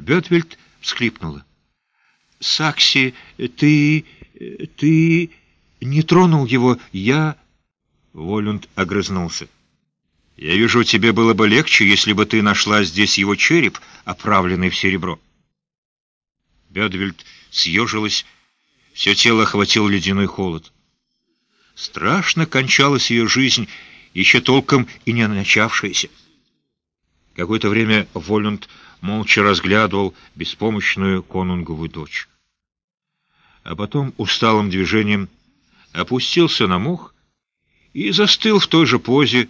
Бетвельд всхлипнула. «Сакси, ты... ты... не тронул его, я...» Волюнд огрызнулся. «Я вижу, тебе было бы легче, если бы ты нашла здесь его череп, оправленный в серебро». Бедвельд съежилась, все тело охватил ледяной холод. Страшно кончалась ее жизнь, еще толком и не начавшаяся. Какое-то время Волюнд молча разглядывал беспомощную конунговую дочь. А потом усталым движением опустился на мох и застыл в той же позе,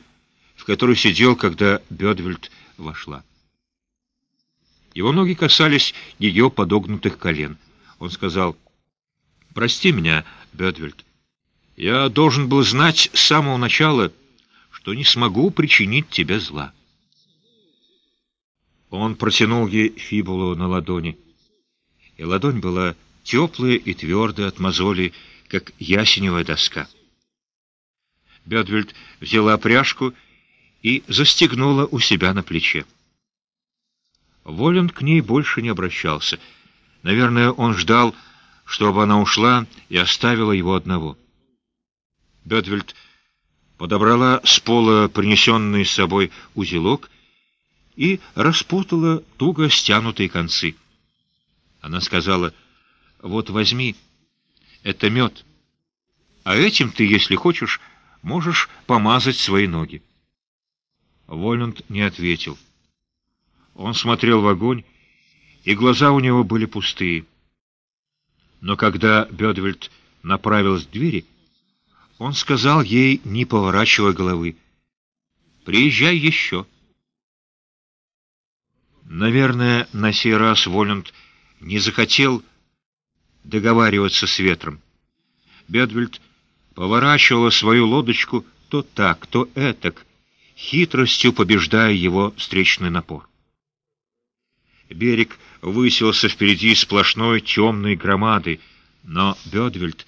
в которой сидел, когда Бедвельд вошла. Его ноги касались ее подогнутых колен. Он сказал, «Прости меня, Бедвельд. Я должен был знать с самого начала, что не смогу причинить тебе зла». Он протянул ей фибулу на ладони, и ладонь была теплая и твердая от мозолей, как ясеневая доска. Бедвельд взяла пряжку и застегнула у себя на плече. Волин к ней больше не обращался. Наверное, он ждал, чтобы она ушла и оставила его одного. Бедвельд подобрала с пола принесенный с собой узелок и распутала туго стянутые концы. Она сказала, «Вот возьми, это мед, а этим ты, если хочешь, можешь помазать свои ноги». Воланд не ответил. Он смотрел в огонь, и глаза у него были пустые. Но когда Бедвельд направилась к двери, он сказал ей, не поворачивая головы, «Приезжай еще». Наверное, на сей раз Воланд не захотел договариваться с ветром. Бедвельд поворачивала свою лодочку то так, то этак, хитростью побеждая его встречный напор. Берег высился впереди сплошной темной громады, но Бедвельд,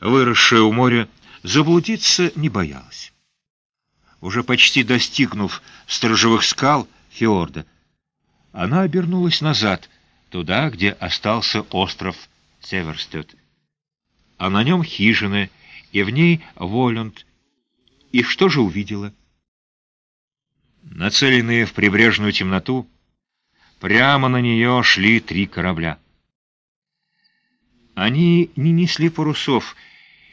выросшая у моря, заблудиться не боялась. Уже почти достигнув сторожевых скал фьорда, она обернулась назад, туда, где остался остров Северстед. А на нем хижины, и в ней Волюнд. И что же увидела? Нацеленные в прибрежную темноту, прямо на нее шли три корабля. Они не несли парусов,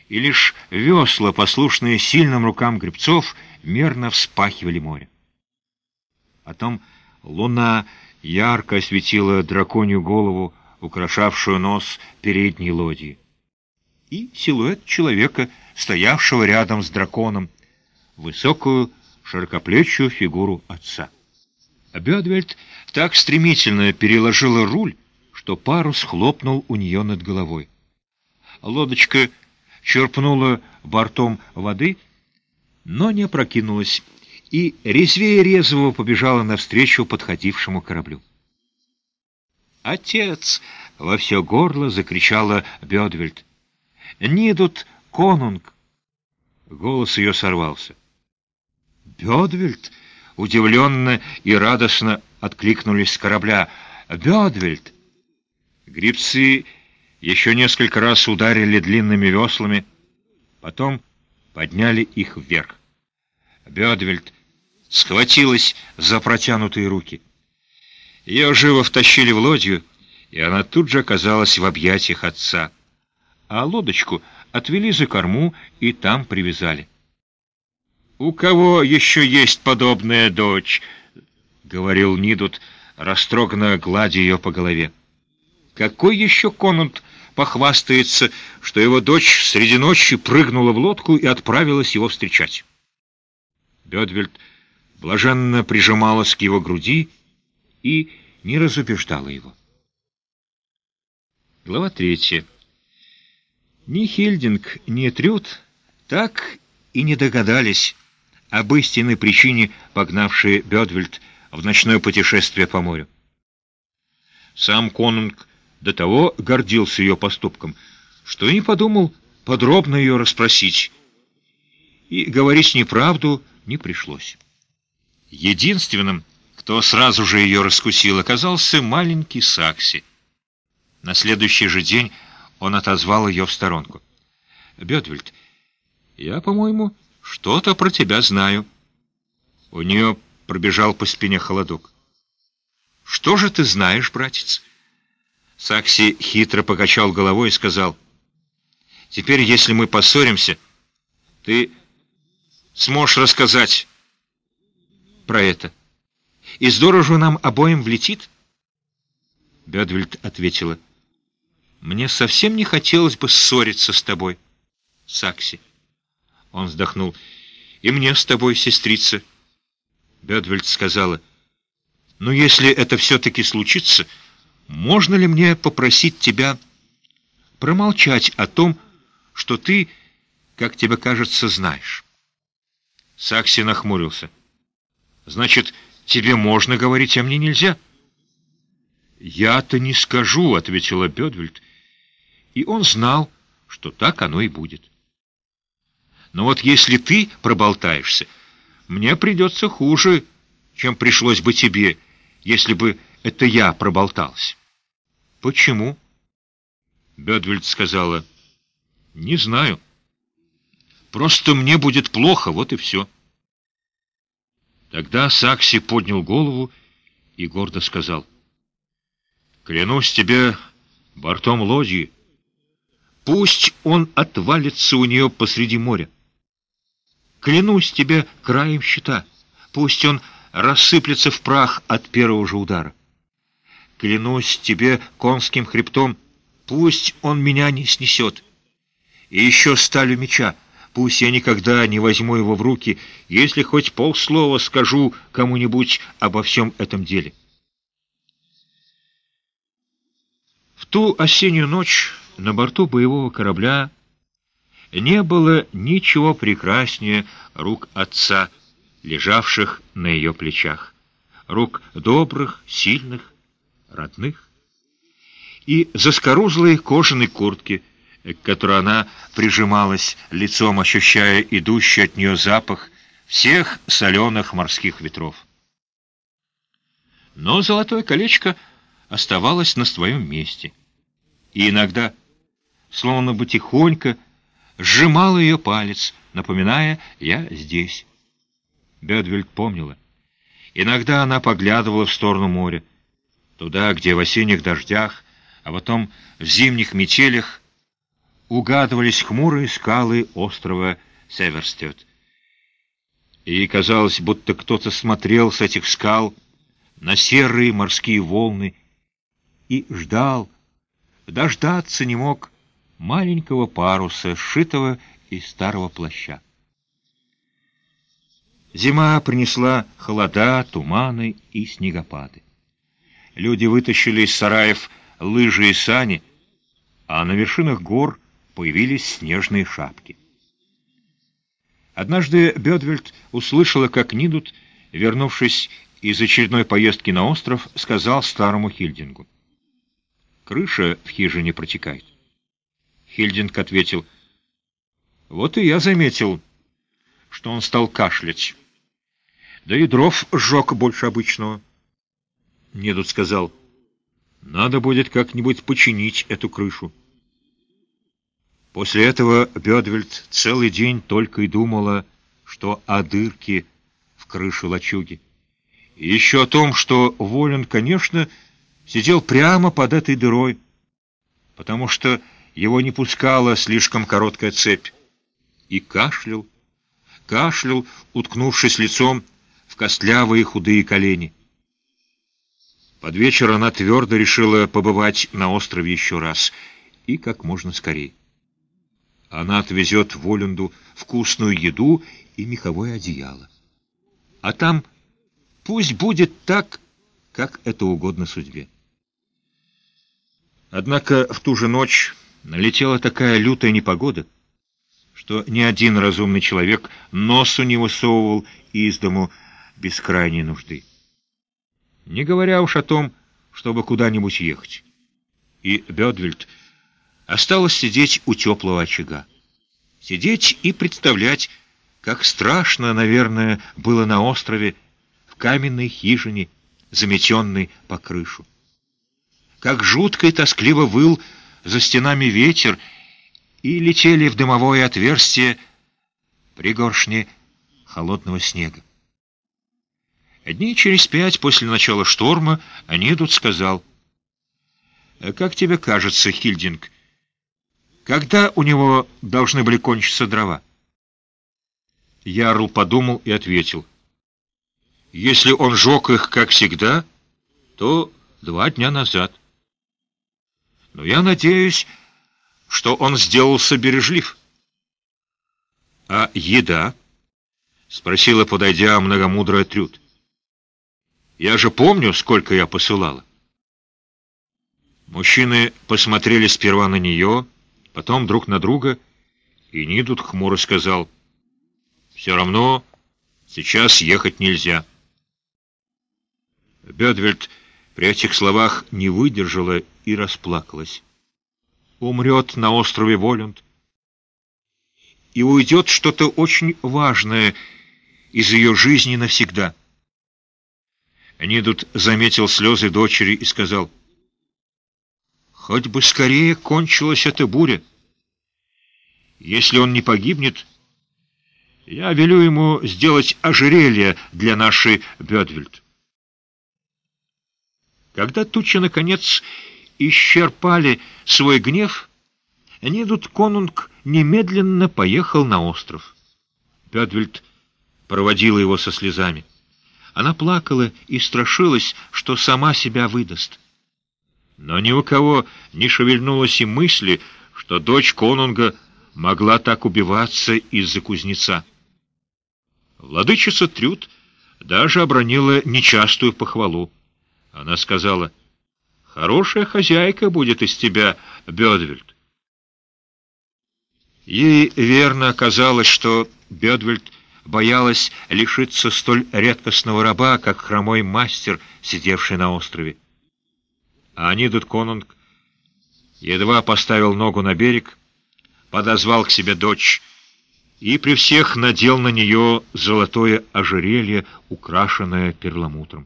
и лишь весла, послушные сильным рукам гребцов, мерно вспахивали море. Потом луна ярко осветила драконью голову, украшавшую нос передней лодии, и силуэт человека, стоявшего рядом с драконом, высокую, широкоплечую фигуру отца. Бедвельд так стремительно переложила руль, что парус хлопнул у нее над головой. Лодочка черпнула бортом воды, но не опрокинулась, и резвее резвого побежала навстречу подходившему кораблю. «Отец!» — во все горло закричала Бедвельд. «Нидут конунг!» Голос ее сорвался. «Бедвельд!» — удивленно и радостно откликнулись с корабля. «Бедвельд!» Грибцы еще несколько раз ударили длинными веслами, потом подняли их вверх. Бедвельд схватилась за протянутые руки. Ее живо втащили в лодью, и она тут же оказалась в объятиях отца. А лодочку отвели за корму и там привязали. «У кого еще есть подобная дочь?» — говорил Нидут, растроганно гладя ее по голове. «Какой еще конунт похвастается, что его дочь среди ночи прыгнула в лодку и отправилась его встречать?» Бедвельд блаженно прижималась к его груди и не разубеждала его. Глава третья. Ни Хильдинг, ни Трюд так и не догадались об истинной причине, погнавшей Бедвельд в ночное путешествие по морю. Сам конунг до того гордился ее поступком, что и не подумал подробно ее расспросить, и говорить неправду не пришлось. Единственным, Кто сразу же ее раскусил, оказался маленький Сакси. На следующий же день он отозвал ее в сторонку. «Бедвельд, я, по-моему, что-то про тебя знаю». У нее пробежал по спине холодок. «Что же ты знаешь, братец?» Сакси хитро покачал головой и сказал, «Теперь, если мы поссоримся, ты сможешь рассказать про это. И здорово нам обоим влетит?» Бедвельд ответила, «Мне совсем не хотелось бы ссориться с тобой, Сакси». Он вздохнул, «И мне с тобой, сестрица». Бедвельд сказала, «Ну, если это все-таки случится, можно ли мне попросить тебя промолчать о том, что ты, как тебе кажется, знаешь?» Сакси нахмурился. «Значит, тебе можно говорить, а мне нельзя?» «Я-то не скажу», — ответила Бедвельд, и он знал, что так оно и будет. «Но вот если ты проболтаешься...» Мне придется хуже, чем пришлось бы тебе, если бы это я проболтался. Почему? Бедвельд сказала, не знаю. Просто мне будет плохо, вот и все. Тогда Сакси поднял голову и гордо сказал, «Клянусь тебе бортом лодьи, пусть он отвалится у нее посреди моря. Клянусь тебе краем щита, пусть он рассыплется в прах от первого же удара. Клянусь тебе конским хребтом, пусть он меня не снесет. И еще сталью меча, пусть я никогда не возьму его в руки, если хоть полслова скажу кому-нибудь обо всем этом деле. В ту осеннюю ночь на борту боевого корабля не было ничего прекраснее рук отца, лежавших на ее плечах. Рук добрых, сильных, родных. И заскорузлой кожаной куртки, к которой она прижималась, лицом ощущая идущий от нее запах всех соленых морских ветров. Но золотое колечко оставалось на своем месте. И иногда, словно бы тихонько, сжимал ее палец, напоминая «я здесь». Бедвельд помнила. Иногда она поглядывала в сторону моря, туда, где в осенних дождях, а потом в зимних метелях угадывались хмурые скалы острова Северстет. И казалось, будто кто-то смотрел с этих скал на серые морские волны и ждал, дождаться не мог, маленького паруса, сшитого из старого плаща. Зима принесла холода, туманы и снегопады. Люди вытащили из сараев лыжи и сани, а на вершинах гор появились снежные шапки. Однажды Бедвельд услышала, как Нидут, вернувшись из очередной поездки на остров, сказал старому Хильдингу. «Крыша в хижине протекает». Хильдинг ответил, «Вот и я заметил, что он стал кашлять. Да и дров сжег больше обычного». Недут сказал, «Надо будет как-нибудь починить эту крышу». После этого Бедвельд целый день только и думала, что о дырке в крыше лачуги. И еще о том, что Волин, конечно, сидел прямо под этой дырой, потому что его не пускала слишком короткая цепь. И кашлял, кашлял, уткнувшись лицом в костлявые худые колени. Под вечер она твердо решила побывать на острове еще раз, и как можно скорее. Она отвезет Волюнду вкусную еду и меховое одеяло. А там пусть будет так, как это угодно судьбе. Однако в ту же ночь налетела такая лютая непогода, что ни один разумный человек носу не высовывал из дому без крайней нужды. Не говоря уж о том, чтобы куда-нибудь ехать. И Бедвельд осталось сидеть у теплого очага. Сидеть и представлять, как страшно, наверное, было на острове, в каменной хижине, заметенный по крышу. Как жутко и тоскливо выл за стенами ветер, и летели в дымовое отверстие пригоршни холодного снега. Дней через пять после начала шторма Анидут сказал, «Как тебе кажется, Хильдинг, когда у него должны были кончиться дрова?» Ярл подумал и ответил, «Если он жег их, как всегда, то два дня назад. Но я надеюсь, что он сделался бережлив». «А еда?» — спросила, подойдя многомудрая Трюд. Я же помню, сколько я посылала. Мужчины посмотрели сперва на нее, потом друг на друга, и Нидут хмуро сказал, «Все равно сейчас ехать нельзя». Бедвельд при этих словах не выдержала и расплакалась. Умрет на острове Волюнд, и уйдет что-то очень важное из ее жизни навсегда. Нидут заметил слезы дочери и сказал, «Хоть бы скорее кончилась эта буря. Если он не погибнет, я велю ему сделать ожерелье для нашей Бедвельд». Когда тучи, наконец, исчерпали свой гнев, Нидут Конунг немедленно поехал на остров. Бедвельд проводила его со слезами. Она плакала и страшилась, что сама себя выдаст. Но ни у кого не шевельнулось и мысли, что дочь конунга могла так убиваться из-за кузнеца. Владычица Трюд даже обронила нечастую похвалу. Она сказала, «Хорошая хозяйка будет из тебя, Бедвельд». Ей верно оказалось, что Бедвельд боялась лишиться столь редкостного раба, как хромой мастер, сидевший на острове. А Анидут Конунг едва поставил ногу на берег, подозвал к себе дочь и при всех надел на нее золотое ожерелье, украшенное перламутром.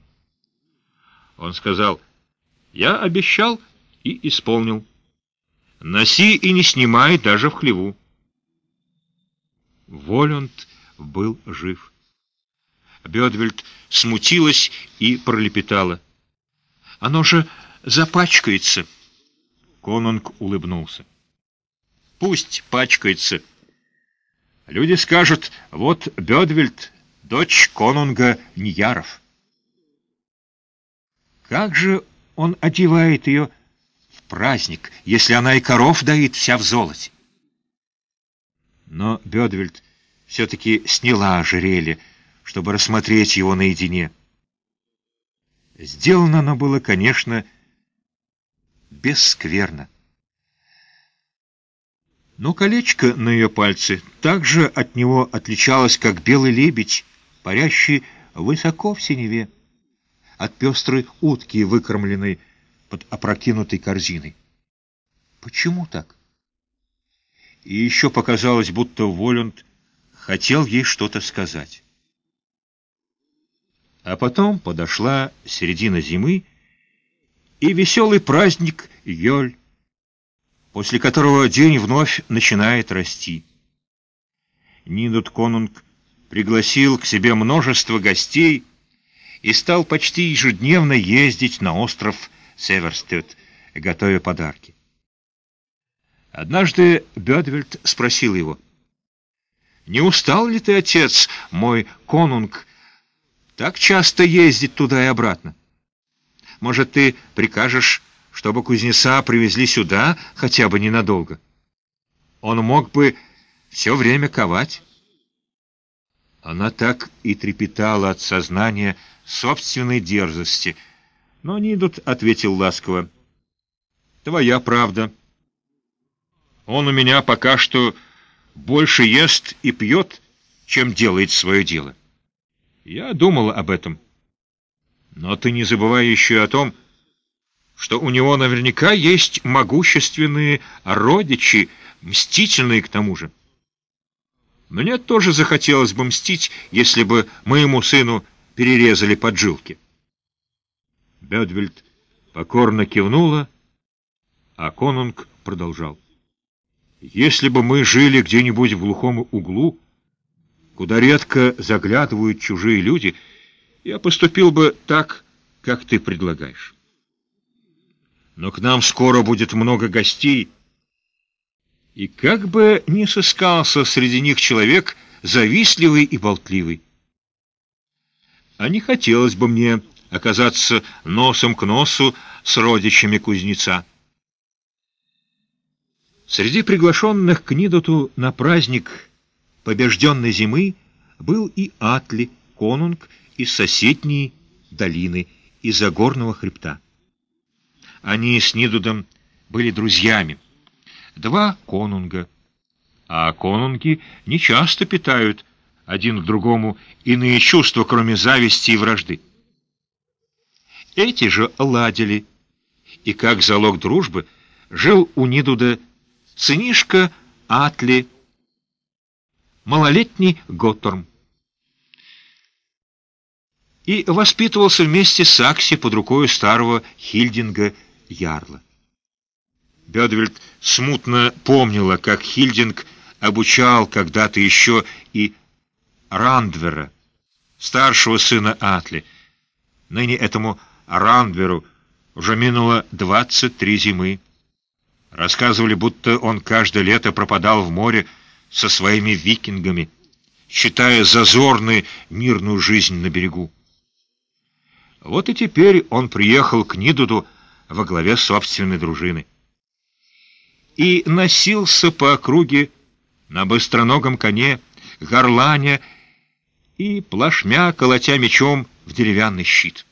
Он сказал, «Я обещал и исполнил. Носи и не снимай даже в хлеву». Волюнд был жив. Бедвельд смутилась и пролепетала. «Оно же запачкается!» Конунг улыбнулся. «Пусть пачкается. Люди скажут, вот Бедвельд, дочь Конунга Нияров. Как же он одевает ее в праздник, если она и коров доит вся в золоте?» Но Бедвельд все-таки сняла ожерелье, чтобы рассмотреть его наедине. Сделано оно было, конечно, бесскверно. Но колечко на ее пальце также от него отличалось, как белый лебедь, парящий высоко в синеве, от пестрой утки, выкормленной под опрокинутой корзиной. Почему так? И еще показалось, будто Волюнд хотел ей что-то сказать. А потом подошла середина зимы и веселый праздник Йоль, после которого день вновь начинает расти. Нинут Конунг пригласил к себе множество гостей и стал почти ежедневно ездить на остров Северстед, готовя подарки. Однажды Бедвельд спросил его — не устал ли ты, отец, мой конунг, так часто ездить туда и обратно? Может, ты прикажешь, чтобы кузнеца привезли сюда хотя бы ненадолго? Он мог бы все время ковать. Она так и трепетала от сознания собственной дерзости, но Нидут ответил ласково. «Твоя правда. Он у меня пока что больше ест и пьет, чем делает свое дело. Я думал об этом. Но ты не забывай еще о том, что у него наверняка есть могущественные родичи, мстительные к тому же. Мне тоже захотелось бы мстить, если бы моему сыну перерезали поджилки. Бедвельд покорно кивнула, а конунг продолжал. «Если бы мы жили где-нибудь в глухом углу, куда редко заглядывают чужие люди, я поступил бы так, как ты предлагаешь. Но к нам скоро будет много гостей, и как бы ни сыскался среди них человек завистливый и болтливый. А не хотелось бы мне оказаться носом к носу с родичами кузнеца. Среди приглашенных к Нидоту на праздник побежденной зимы был и Атли, конунг из соседней долины, из-за горного хребта. Они с Нидудом были друзьями. Два конунга. А конунги нечасто питают один к другому иные чувства, кроме зависти и вражды. Эти же ладили, и как залог дружбы жил у Нидуда сынишка Атли, малолетний Готторм. И воспитывался вместе с Акси под рукой старого Хильдинга Ярла. Бедвельд смутно помнила, как Хильдинг обучал когда-то еще и Рандвера, старшего сына Атли. Ныне этому Рандверу уже минуло двадцать три зимы. Рассказывали, будто он каждое лето пропадал в море со своими викингами, считая зазорной мирную жизнь на берегу. Вот и теперь он приехал к Нидуду во главе собственной дружины. И носился по округе на быстроногом коне, горланя и плашмя, колотя мечом в деревянный щит.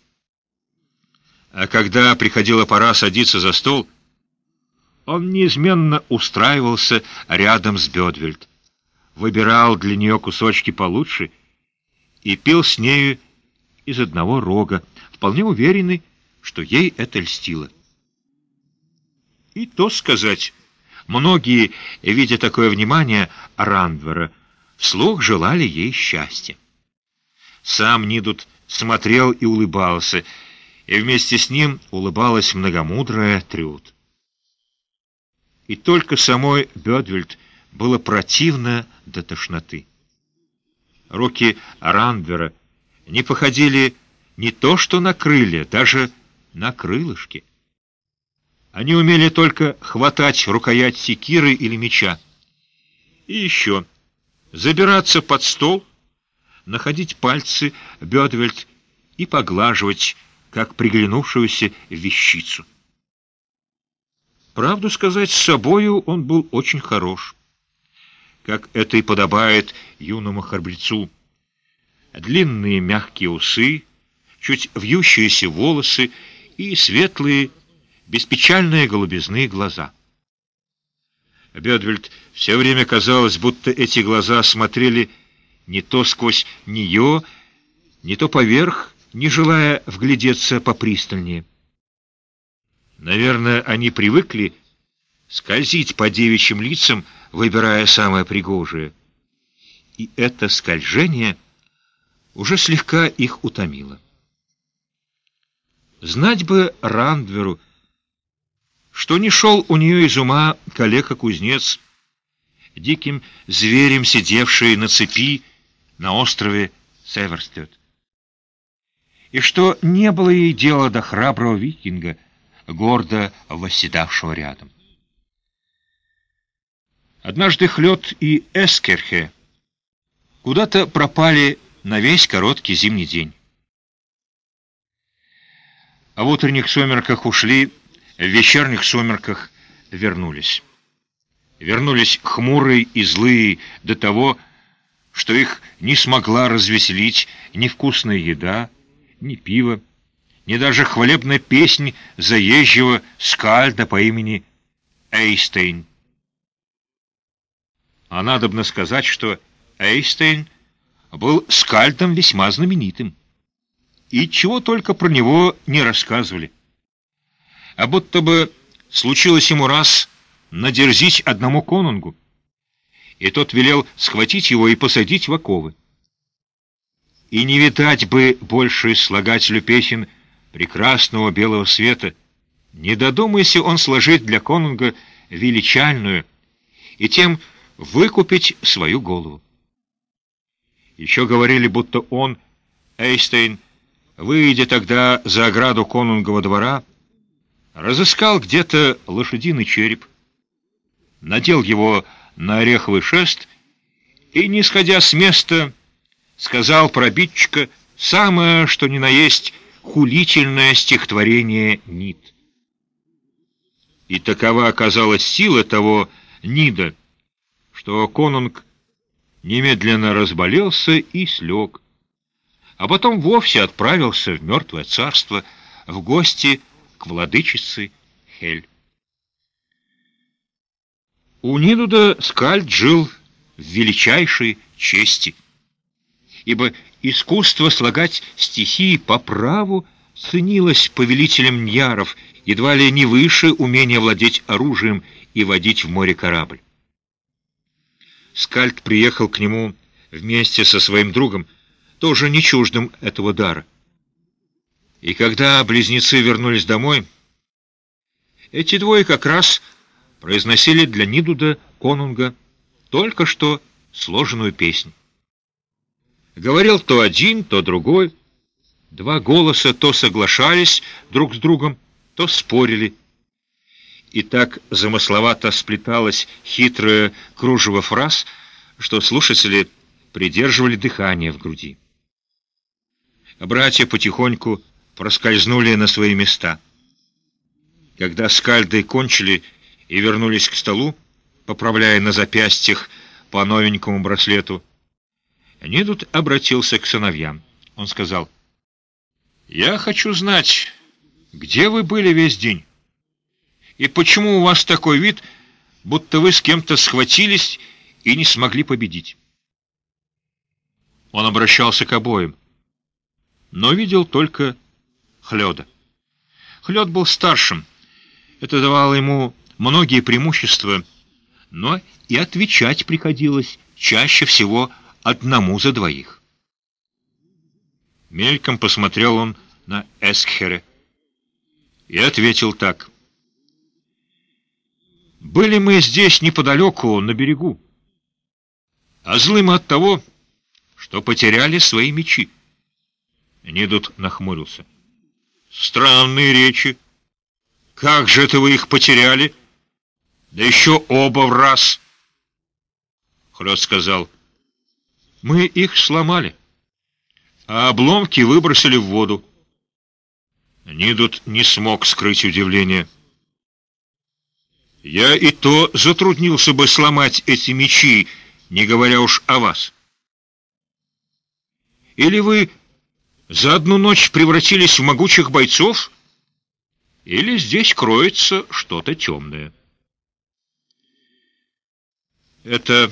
А когда приходила пора садиться за стол, он неизменно устраивался рядом с Бедвельд, выбирал для нее кусочки получше и пил с нею из одного рога, вполне уверенный, что ей это льстило. И то сказать, многие, видя такое внимание Рандвера, вслух желали ей счастья. Сам Нидут смотрел и улыбался, и вместе с ним улыбалась многомудрая Трюд. И только самой Бедвельд было противно до тошноты. Руки Рандвера не походили не то что на крылья, даже на крылышки. Они умели только хватать рукоять секиры или меча. И еще забираться под стол, находить пальцы Бедвельд и поглаживать, как приглянувшуюся вещицу. Правду сказать, с собою он был очень хорош, как это и подобает юному храбрецу. Длинные мягкие усы, чуть вьющиеся волосы и светлые, беспечальные голубизны глаза. Бедвельд все время казалось, будто эти глаза смотрели не то сквозь нее, не то поверх, не желая вглядеться попристальнее. Наверное, они привыкли скользить по девичьим лицам, выбирая самое пригожее. И это скольжение уже слегка их утомило. Знать бы Рандверу, что не шел у нее из ума калека-кузнец, диким зверем, сидевший на цепи на острове Северстед. И что не было ей дела до храброго викинга, гордо восседавшего рядом. Однажды Хлёд и Эскерхе куда-то пропали на весь короткий зимний день в утренних сумерках ушли, в вечерних сумерках вернулись. Вернулись хмурые и злые до того, что их не смогла развеселить ни вкусная еда, ни пиво, ни даже хвалебная песнь заезжего скальда по имени Эйстейн. А надобно сказать, что Эйстейн был скальдом весьма знаменитым и чего только про него не рассказывали. А будто бы случилось ему раз надерзить одному конунгу, и тот велел схватить его и посадить в оковы. И не видать бы больше слагателю песен прекрасного белого света, не додумайся он сложить для конунга величальную и тем выкупить свою голову. Еще говорили, будто он, Эйстейн, выйдя тогда за ограду конунгового двора, разыскал где-то лошадиный череп, надел его на ореховый шест и, не сходя с места, сказал про обидчика самое, что ни на есть, хулительное стихотворение Нид. И такова оказалась сила того Нида, что конунг немедленно разболелся и слег, а потом вовсе отправился в мертвое царство в гости к владычице Хель. У Нинуда Скальд жил в величайшей чести, ибо искусство слагать стихи по праву ценилось повелителем Ньяров, едва ли не выше умения владеть оружием и водить в море корабль. Скальд приехал к нему вместе со своим другом, тоже не чуждым этого дара. И когда близнецы вернулись домой, эти двое как раз произносили для Нидуда Конунга только что сложенную песню. Говорил то один, то другой. Два голоса то соглашались друг с другом, то спорили. И так замысловато сплеталось хитрое кружево фраз, что слушатели придерживали дыхание в груди. Братья потихоньку проскользнули на свои места. Когда скальды кончили и вернулись к столу, поправляя на запястьях по новенькому браслету, Нидут обратился к сыновьям. Он сказал, «Я хочу знать, где вы были весь день? И почему у вас такой вид, будто вы с кем-то схватились и не смогли победить?» Он обращался к обоим, но видел только Хлёда. Хлёд был старшим. Это давало ему многие преимущества, но и отвечать приходилось чаще всего одному за двоих. Мельком посмотрел он на Эскхере и ответил так. «Были мы здесь неподалеку, на берегу, а злы мы от того, что потеряли свои мечи». Нидут нахмурился. «Странные речи. Как же это вы их потеряли? Да еще оба в раз!» Хрот сказал — мы их сломали, а обломки выбросили в воду. Нидут не смог скрыть удивление. Я и то затруднился бы сломать эти мечи, не говоря уж о вас. Или вы за одну ночь превратились в могучих бойцов, или здесь кроется что-то темное. Это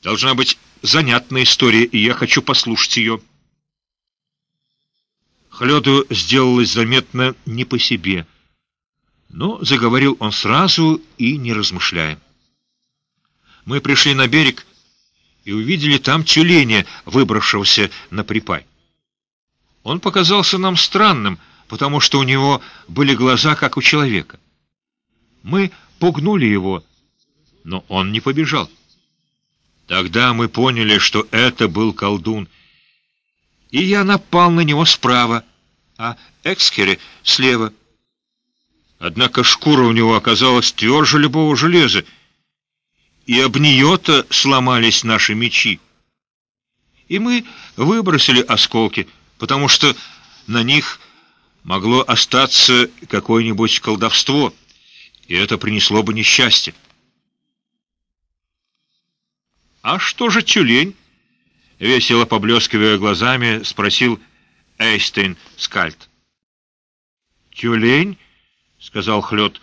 должна быть занятная история, и я хочу послушать ее». Хлёду сделалось заметно не по себе, но заговорил он сразу и не размышляя. Мы пришли на берег и увидели там тюленя, выбравшегося на припай. Он показался нам странным, потому что у него были глаза, как у человека. Мы пугнули его, но он не побежал. Тогда мы поняли, что это был колдун. И я напал на него справа, а Экскере слева. Однако шкура у него оказалась тверже любого железа, и об нее-то сломались наши мечи. И мы выбросили осколки, потому что на них могло остаться какое-нибудь колдовство, и это принесло бы несчастье. «А что же тюлень?» — весело поблескивая глазами, спросил Эйстейн Скальд. «Тюлень?» — сказал Хлёд.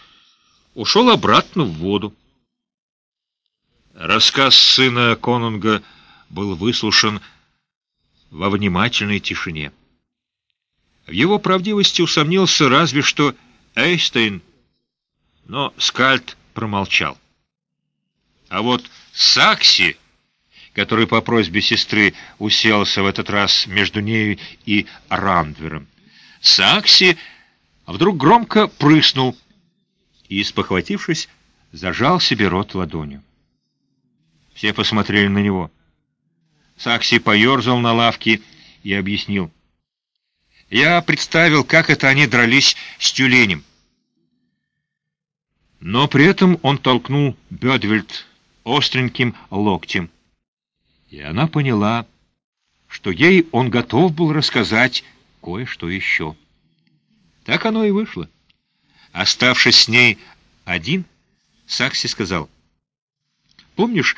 «Ушел обратно в воду». Рассказ сына Конунга был выслушан во внимательной тишине. В его правдивости усомнился разве что Эйстейн, но Скальд промолчал. А вот Сакси который по просьбе сестры уселся в этот раз между нею и Рандвером, Сакси вдруг громко прыснул и, спохватившись, зажал себе рот ладонью. Все посмотрели на него. Сакси поерзал на лавке и объяснил. Я представил, как это они дрались с тюленем. Но при этом он толкнул Бедвельд остреньким локтем. И она поняла, что ей он готов был рассказать кое-что еще. Так оно и вышло. Оставшись с ней один, Сакси сказал, «Помнишь,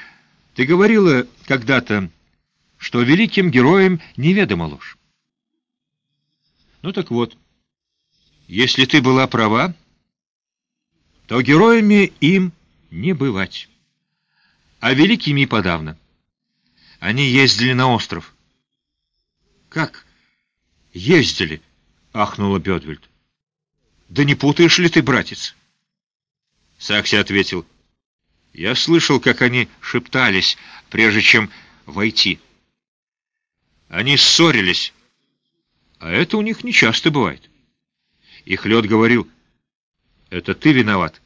ты говорила когда-то, что великим героям неведома ложь? Ну так вот, если ты была права, то героями им не бывать, а великими подавно. Они ездили на остров. Как? Ездили, ахнула Бедвельд. Да не путаешь ли ты, братец? Сакси ответил. Я слышал, как они шептались, прежде чем войти. Они ссорились, а это у них нечасто бывает. И Хлёд говорил, это ты виноват.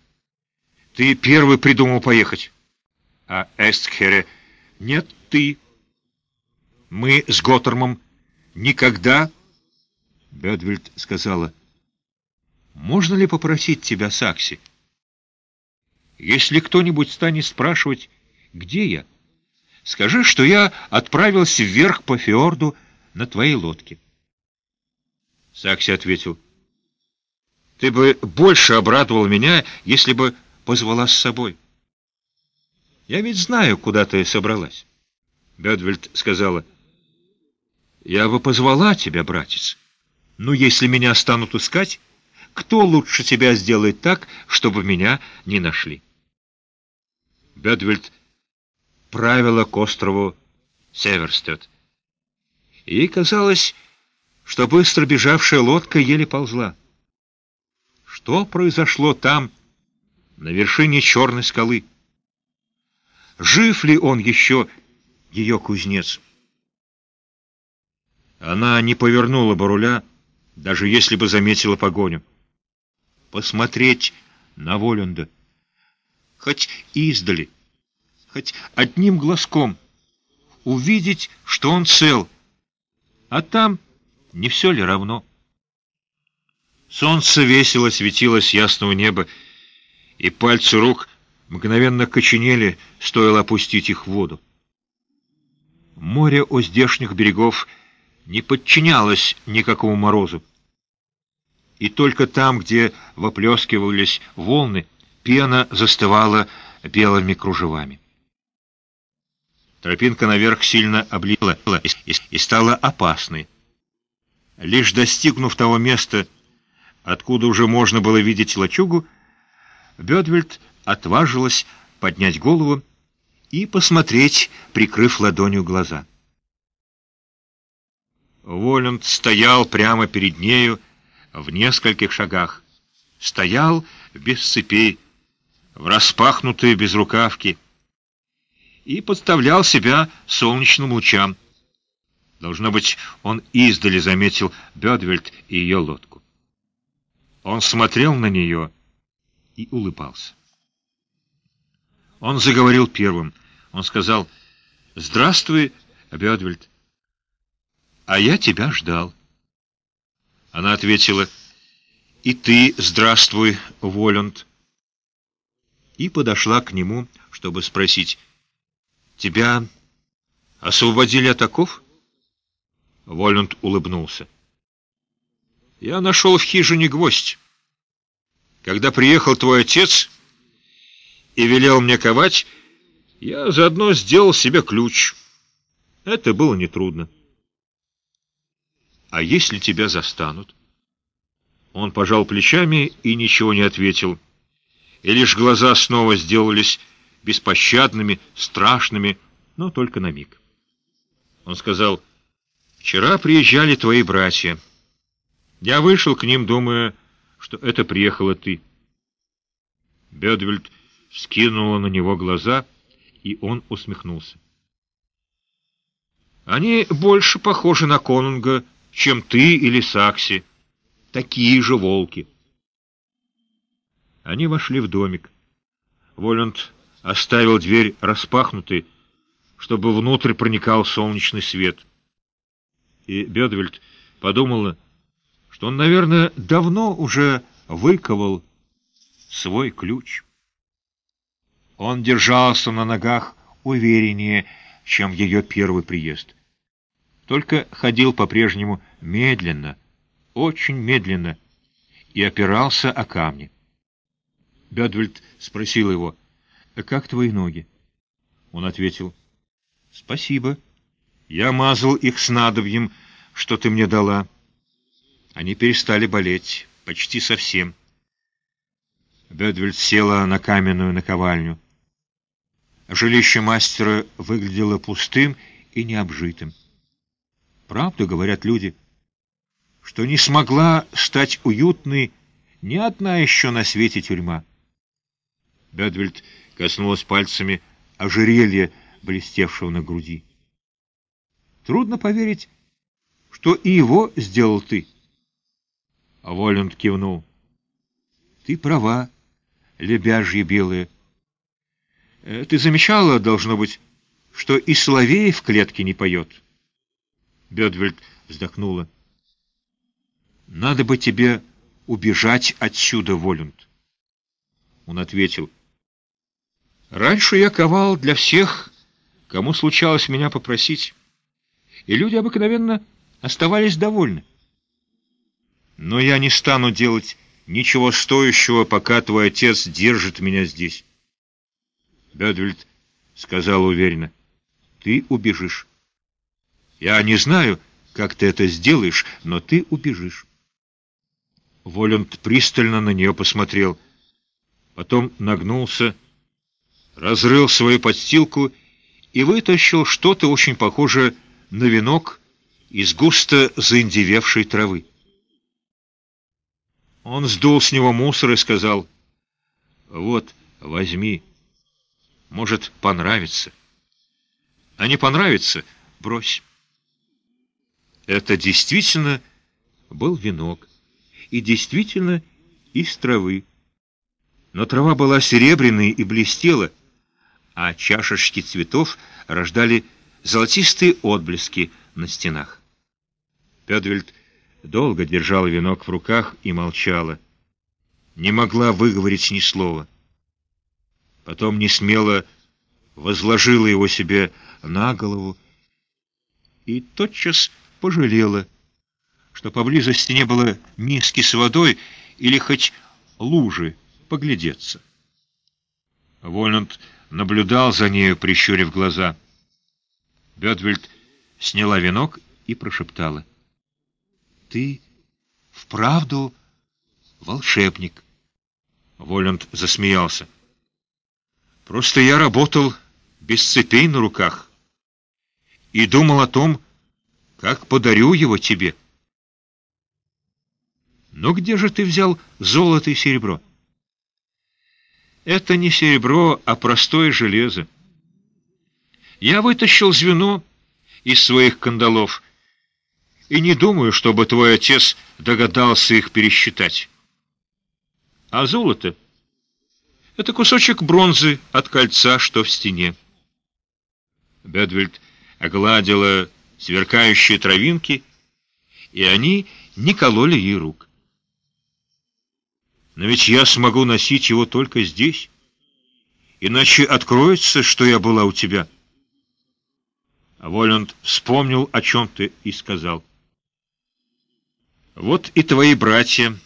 Ты первый придумал поехать. А Эстхере, нет, ты. Мы с Готтермом никогда... Бедвельд сказала, можно ли попросить тебя, Сакси? Если кто-нибудь станет спрашивать, где я, скажи, что я отправился вверх по фьорду на твоей лодке. Сакси ответил, ты бы больше обрадовал меня, если бы позвала с собой. Я ведь знаю, куда ты собралась. Бедвельд сказала, я бы позвала тебя, братец. Но если меня станут искать, кто лучше тебя сделает так, чтобы меня не нашли? Бедвельд правила к острову Северстед. И казалось, что быстро бежавшая лодка еле ползла. Что произошло там, на вершине черной скалы? Жив ли он еще, ее кузнец? Она не повернула бы руля, даже если бы заметила погоню посмотреть на Волюнда. Хоть издали, хоть одним глазком, увидеть, что он цел. А там не все ли равно? Солнце весело светило с ясного неба, и пальцы рук мгновенно коченели, стоило опустить их в воду. Море у здешних берегов не подчинялось никакому морозу и только там, где воплескивались волны, пена застывала белыми кружевами. Тропинка наверх сильно облила и стала опасной. Лишь достигнув того места, откуда уже можно было видеть лачугу, Бедвельд отважилась поднять голову и посмотреть, прикрыв ладонью глаза. Воланд стоял прямо перед нею, в нескольких шагах. Стоял без цепей, в распахнутые безрукавки и подставлял себя солнечным лучам. Должно быть, он издали заметил Бедвельд и ее лодку. Он смотрел на нее и улыбался. Он заговорил первым. Он сказал, «Здравствуй, Бедвельд, а я тебя ждал». Она ответила, «И ты здравствуй, Воланд». И подошла к нему, чтобы спросить, «Тебя освободили от оков?» Воланд улыбнулся. «Я нашел в хижине гвоздь. Когда приехал твой отец и велел мне ковать, я заодно сделал себе ключ. Это было нетрудно. А если тебя застанут? Он пожал плечами и ничего не ответил. И лишь глаза снова сделались беспощадными, страшными, но только на миг. Он сказал, «Вчера приезжали твои братья. Я вышел к ним, думая, что это приехала ты». Бедвельд вскинула на него глаза, и он усмехнулся. «Они больше похожи на конунга, чем ты или Сакси. такие же волки. Они вошли в домик. Воланд оставил дверь распахнутой, чтобы внутрь проникал солнечный свет. И Бедвельд подумала, что он, наверное, давно уже выковал свой ключ. Он держался на ногах увереннее, чем ее первый приезд. Только ходил по-прежнему медленно, очень медленно, и опирался о камни. Бедвельд спросил его, «Как твои ноги?» Он ответил, «Спасибо. Я мазал их снадобьем, что ты мне дала. Они перестали болеть, почти совсем». Бедвельд села на каменную наковальню. Жилище мастера выглядело пустым и необжитым. Правду говорят люди, что не смогла стать уютной ни одна еще на свете тюрьма. Бедвельд коснулась пальцами ожерелья, блестевшего на груди. Трудно поверить, что и его сделал ты. Воланд кивнул. Ты права, лебяжья белая. Э, ты замечала, должно быть, что и соловей в клетке не поет? Бедвельд вздохнула. Надо бы тебе убежать отсюда, Волюнд. Он ответил. Раньше я ковал для всех, кому случалось меня попросить, и люди обыкновенно оставались довольны. Но я не стану делать ничего стоящего, пока твой отец держит меня здесь. Бедвельд сказал уверенно, ты убежишь. Я не знаю, как ты это сделаешь, но ты убежишь. Воланд пристально на нее посмотрел, потом нагнулся, разрыл свою подстилку и вытащил что-то очень похожее на венок из густо заиндевевшей травы. Он сдул с него мусор и сказал, «Вот, возьми». Может, понравится. А не понравится — брось. Это действительно был венок. И действительно из травы. Но трава была серебряной и блестела, а чашечки цветов рождали золотистые отблески на стенах. Педвельд долго держала венок в руках и молчала. Не могла выговорить ни слова потом не смело возложила его себе на голову и тотчас пожалела, что поблизости не было миски с водой или хоть лужи поглядеться. Вольнанд наблюдал за нею, прищурив глаза. Бедвельд сняла венок и прошептала. — Ты вправду волшебник? Воланд засмеялся. Просто я работал без цепей на руках и думал о том, как подарю его тебе. Но где же ты взял золото и серебро? Это не серебро, а простое железо. Я вытащил звено из своих кандалов и не думаю, чтобы твой отец догадался их пересчитать. А золото — это кусочек бронзы от кольца, что в стене. Бедвельд огладила сверкающие травинки, и они не кололи ей рук. Но ведь я смогу носить его только здесь, иначе откроется, что я была у тебя. Воланд вспомнил о чем-то и сказал. Вот и твои братья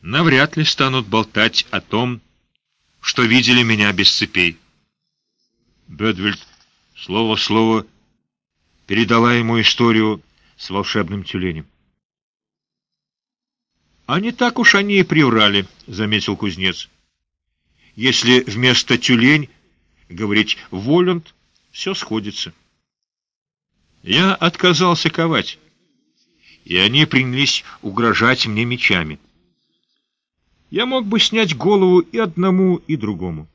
навряд ли станут болтать о том, что видели меня без цепей. Бедвельд слово в слово передала ему историю с волшебным тюленем. «А не так уж они и приврали», — заметил кузнец. «Если вместо тюлень говорить «волюнд», все сходится». Я отказался ковать, и они принялись угрожать мне мечами. Я мог бы снять голову и одному, и другому.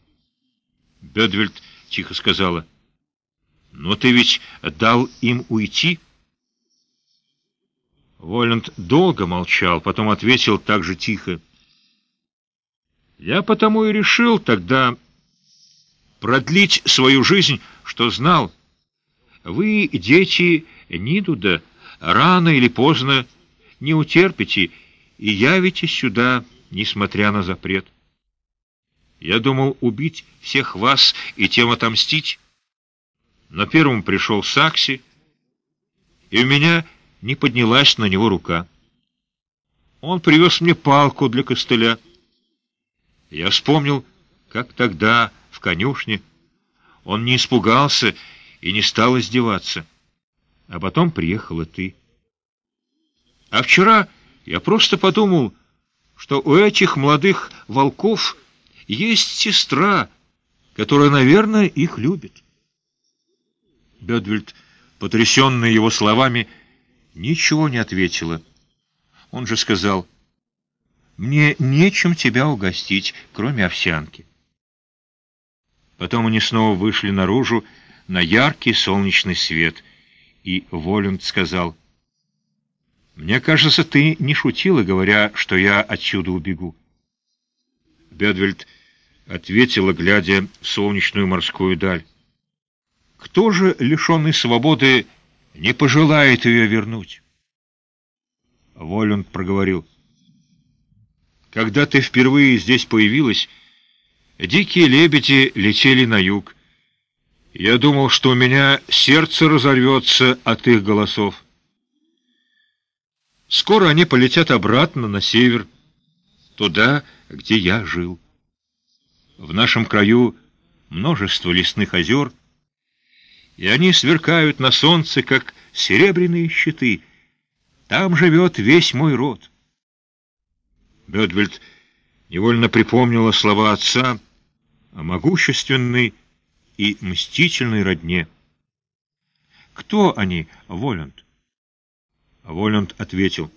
Бедвельд тихо сказала. Но ты ведь дал им уйти? Воланд долго молчал, потом ответил так же тихо. «Я потому и решил тогда продлить свою жизнь, что знал. Вы, дети Нидуда, рано или поздно не утерпите и явитесь сюда, несмотря на запрет. Я думал убить всех вас и тем отомстить. Но первым пришел Сакси, и у меня не поднялась на него рука. Он привез мне палку для костыля. Я вспомнил, как тогда, в конюшне, он не испугался и не стал издеваться. А потом приехала ты. А вчера я просто подумал, что у этих молодых волков есть сестра, которая, наверное, их любит. Бедвельд, потрясенный его словами, ничего не ответила. Он же сказал, «Мне нечем тебя угостить, кроме овсянки». Потом они снова вышли наружу на яркий солнечный свет, и Волюнд сказал, «Мне кажется, ты не шутила, говоря, что я отсюда убегу». Бедвельд ответила, глядя в солнечную морскую даль. «Кто же, лишенный свободы, не пожелает ее вернуть?» Волюнд проговорил. «Когда ты впервые здесь появилась, дикие лебеди летели на юг. Я думал, что у меня сердце разорвется от их голосов. Скоро они полетят обратно на север, туда, где я жил. В нашем краю множество лесных озер, и они сверкают на солнце, как серебряные щиты. Там живет весь мой род. Бедвельд невольно припомнила слова отца о могущественной и мстительной родне. Кто они, Воланд? Воланд ответил.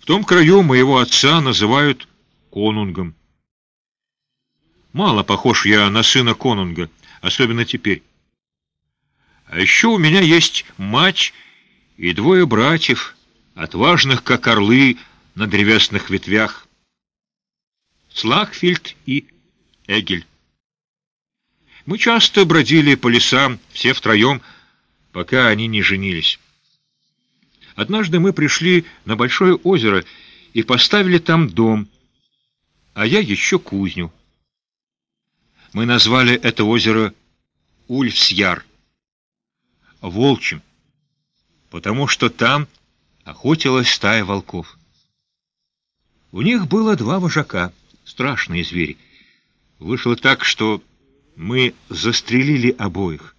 В том краю моего отца называют конунгом. Мало похож я на сына конунга, особенно теперь. А еще у меня есть мать и двое братьев, отважных, как орлы на древесных ветвях. Слахфильд и Эгель. Мы часто бродили по лесам, все втроем, пока они не женились. Однажды мы пришли на большое озеро и поставили там дом, а я еще кузню. Мы назвали это озеро Ульфсяр, волчьим, потому что там охотилась стая волков. У них было два вожака, страшные звери. Вышло так, что мы застрелили обоих.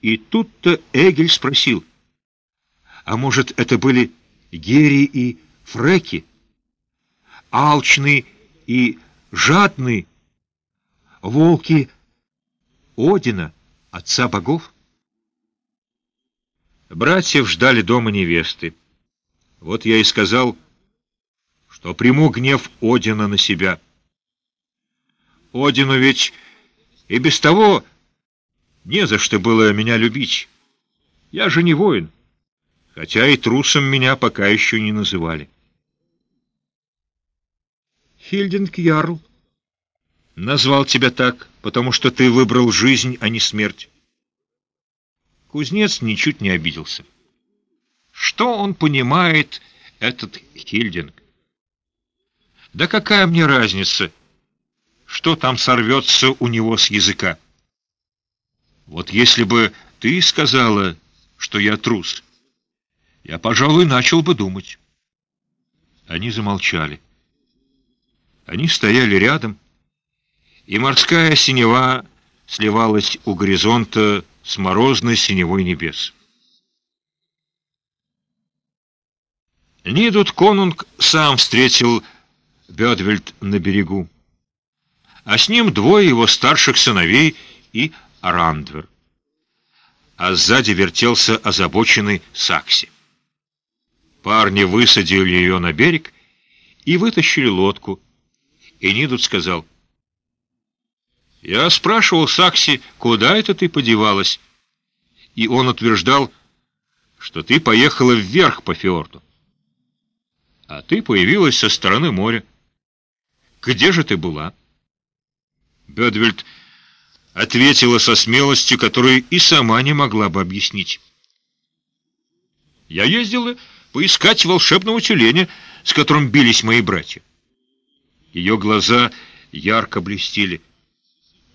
И тут-то Эгель спросил, а может, это были Гери и Фреки? Алчный и жадный волки Одина, отца богов? Братьев ждали дома невесты. Вот я и сказал, что приму гнев Одина на себя. Одину ведь и без того не за что было меня любить. Я же не воин, хотя и трусом меня пока еще не называли. Хильдинг Ярл назвал тебя так, потому что ты выбрал жизнь, а не смерть. Кузнец ничуть не обиделся. Что он понимает, этот Хильдинг? Да какая мне разница, что там сорвется у него с языка. Вот если бы ты сказала, что я трус, я, пожалуй, начал бы думать. Они замолчали. Они стояли рядом, и морская синева сливалась у горизонта с морозной синевой небес. Нидут Конунг сам встретил Бедвельд на берегу а с ним двое его старших сыновей и Арандвер. А сзади вертелся озабоченный Сакси. Парни высадили ее на берег и вытащили лодку. И Нидут сказал, «Я спрашивал Сакси, куда это ты подевалась?» И он утверждал, что ты поехала вверх по фьорду. А ты появилась со стороны моря. Где же ты была? Бедвельд ответила со смелостью, которую и сама не могла бы объяснить. Я ездила поискать волшебного тюленя, с которым бились мои братья. Ее глаза ярко блестели.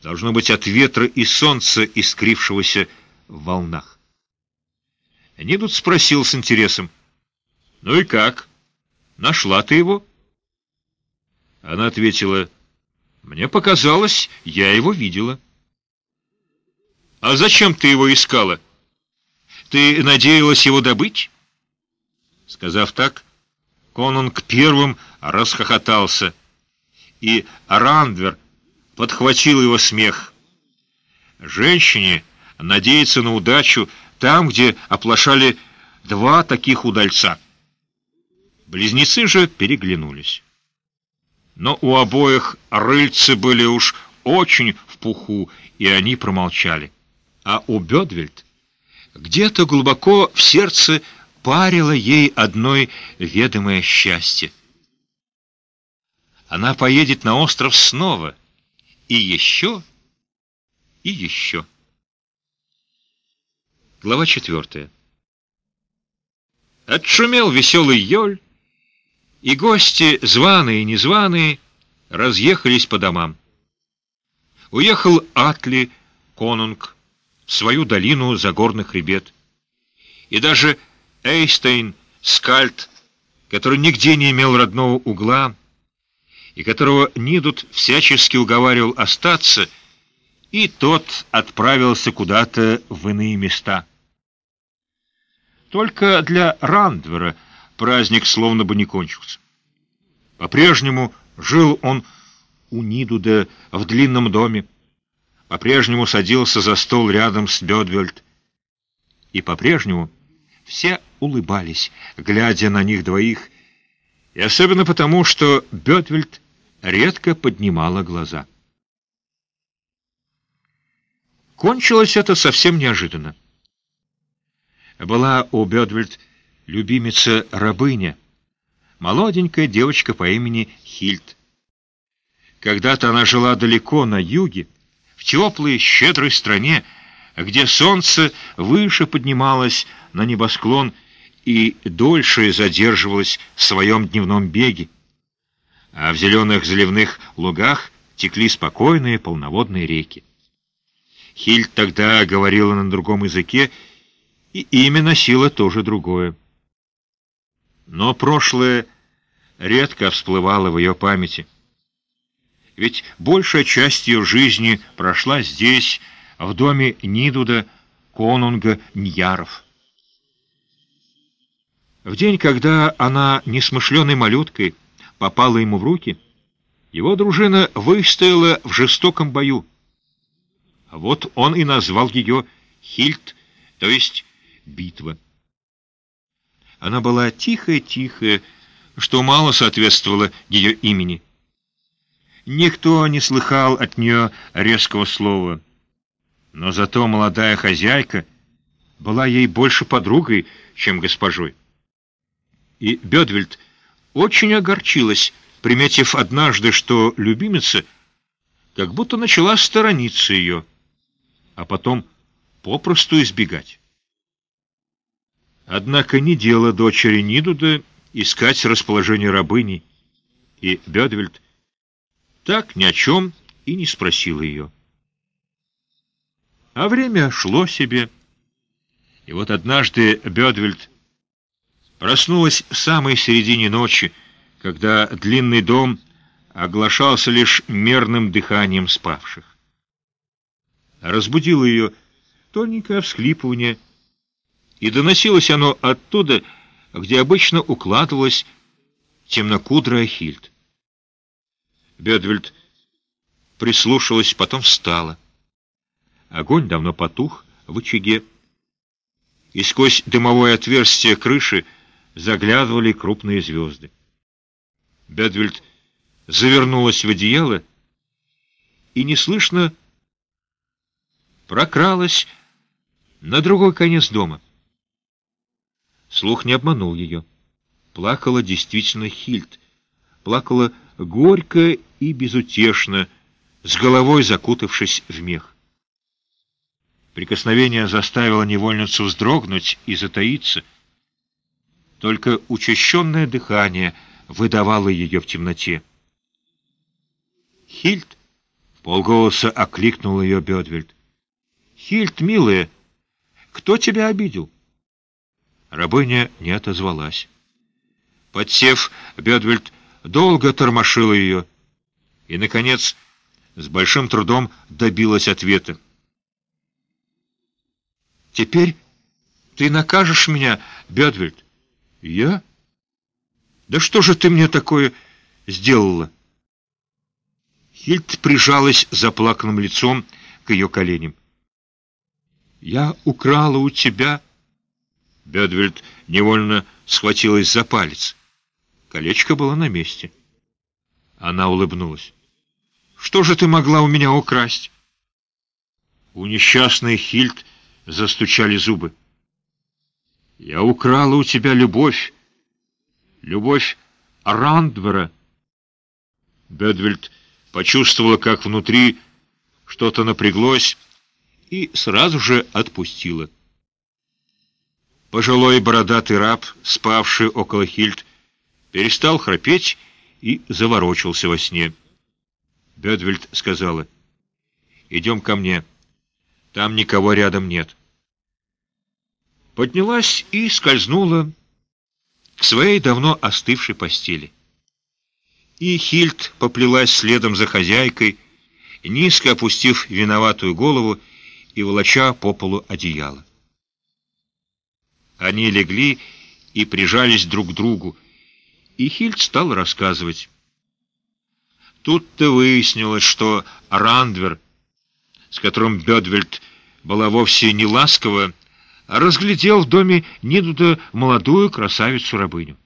Должно быть от ветра и солнца, искрившегося в волнах. Нидут спросил с интересом. «Ну и как? Нашла ты его?» Она ответила. «Мне показалось, я его видела». «А зачем ты его искала? Ты надеялась его добыть?» Сказав так, Конунг первым расхохотался, и Рандвер подхватил его смех. Женщине надеяться на удачу там, где оплошали два таких удальца. Близнецы же переглянулись. Но у обоих рыльцы были уж очень в пуху, и они промолчали. А у Бедвельд где-то глубоко в сердце парило ей одной ведомое счастье. Она поедет на остров снова, и еще, и еще. Глава четвертая. Отшумел веселый ёль, и гости, званые и незваные, разъехались по домам. Уехал Атли, конунг, в свою долину загорных хребет. И даже Эйстейн, скальд, который нигде не имел родного угла, и которого Нидут всячески уговаривал остаться, и тот отправился куда-то в иные места. Только для Рандвера праздник словно бы не кончился. По-прежнему жил он у Нидуда в длинном доме, по-прежнему садился за стол рядом с Бедвельд, и по-прежнему все улыбались, глядя на них двоих, и особенно потому, что Бедвельд редко поднимала глаза. Кончилось это совсем неожиданно. Была у Бедвельд любимица-рабыня, молоденькая девочка по имени Хильд. Когда-то она жила далеко на юге, в теплой, щедрой стране, где солнце выше поднималось на небосклон и дольше задерживалось в своем дневном беге, а в зеленых заливных лугах текли спокойные полноводные реки. Хильд тогда говорила на другом языке, и имя носило тоже другое. Но прошлое редко всплывало в ее памяти. Ведь большая часть ее жизни прошла здесь, в доме Нидуда, конунга Ньяров. В день, когда она, несмышленой малюткой, попала ему в руки, его дружина выстояла в жестоком бою. Вот он и назвал ее Хильд, то есть битва. Она была тихая-тихая, что мало соответствовало ее имени. Никто не слыхал от нее резкого слова. Но зато молодая хозяйка была ей больше подругой, чем госпожой. И Бедвельд очень огорчилась, приметив однажды, что любимица как будто начала сторониться ее — а потом попросту избегать. Однако не дело дочери Нидуда искать расположение рабыни, и Бедвельд так ни о чем и не спросил ее. А время шло себе, и вот однажды Бедвельд проснулась в самой середине ночи, когда длинный дом оглашался лишь мерным дыханием спавших. Разбудило ее тоненькое всхлипывание, и доносилось оно оттуда, где обычно укладывалась темнокудрая Хильд. Бедвельд прислушалась, потом встала. Огонь давно потух в очаге, и сквозь дымовое отверстие крыши заглядывали крупные звезды. Бедвельд завернулась в одеяло и неслышно прокралась на другой конец дома. Слух не обманул ее. Плакала действительно Хильд. Плакала горько и безутешно, с головой закутавшись в мех. Прикосновение заставило невольницу вздрогнуть и затаиться. Только учащенное дыхание выдавало ее в темноте. «Хильд!» — полголоса окликнул ее Бедвельд. «Хильд, милая, кто тебя обидел?» Рабыня не отозвалась. Подсев, Бедвельд долго тормошила ее и, наконец, с большим трудом добилась ответа. «Теперь ты накажешь меня, Бедвельд?» «Я? Да что же ты мне такое сделала?» Хильд прижалась заплаканным лицом к ее коленям. «Я украла у тебя...» Бедвельд невольно схватилась за палец. Колечко было на месте. Она улыбнулась. «Что же ты могла у меня украсть?» У несчастной Хильд застучали зубы. «Я украла у тебя любовь, любовь Рандвера». Бедвельд почувствовала, как внутри что-то напряглось, и сразу же отпустила. Пожилой бородатый раб, спавший около Хильд, перестал храпеть и заворочился во сне. Бедвельд сказала, «Идем ко мне, там никого рядом нет». Поднялась и скользнула к своей давно остывшей постели. И Хильд поплелась следом за хозяйкой, низко опустив виноватую голову и волоча по полу одеяло. Они легли и прижались друг к другу, и Хильд стал рассказывать. Тут-то выяснилось, что Рандвер, с которым Бедвельд была вовсе не ласкова, разглядел в доме Нидуда молодую красавицу-рабыню.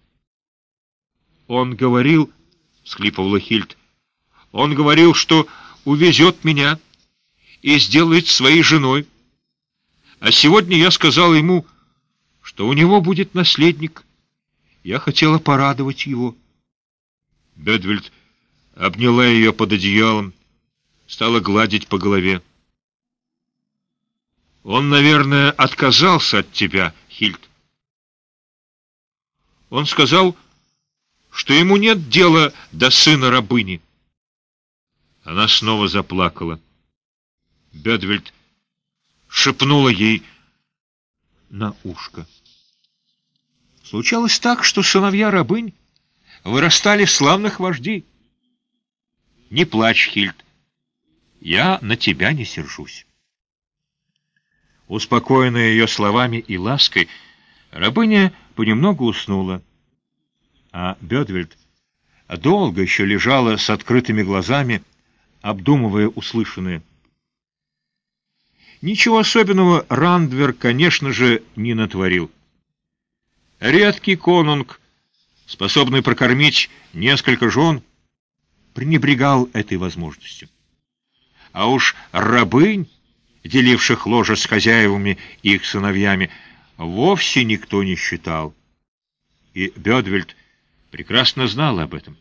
Он говорил, — склипывала Хильд, — он говорил, что увезет меня и сделает своей женой. А сегодня я сказал ему, что у него будет наследник. Я хотела порадовать его. Бедвельд обняла ее под одеялом, стала гладить по голове. Он, наверное, отказался от тебя, Хильд. Он сказал, что ему нет дела до сына рабыни. Она снова заплакала. Бедвельд шепнула ей на ушко. Случалось так, что сыновья рабынь вырастали славных вождей. Не плачь, Хильд, я на тебя не сержусь. Успокоенная ее словами и лаской, рабыня понемногу уснула, а Бедвельд долго еще лежала с открытыми глазами, обдумывая услышанное. Ничего особенного Рандвер, конечно же, не натворил. Редкий конунг, способный прокормить несколько жен, пренебрегал этой возможностью. А уж рабынь, деливших ложе с хозяевами и их сыновьями, вовсе никто не считал. И Бедвельд прекрасно знала об этом.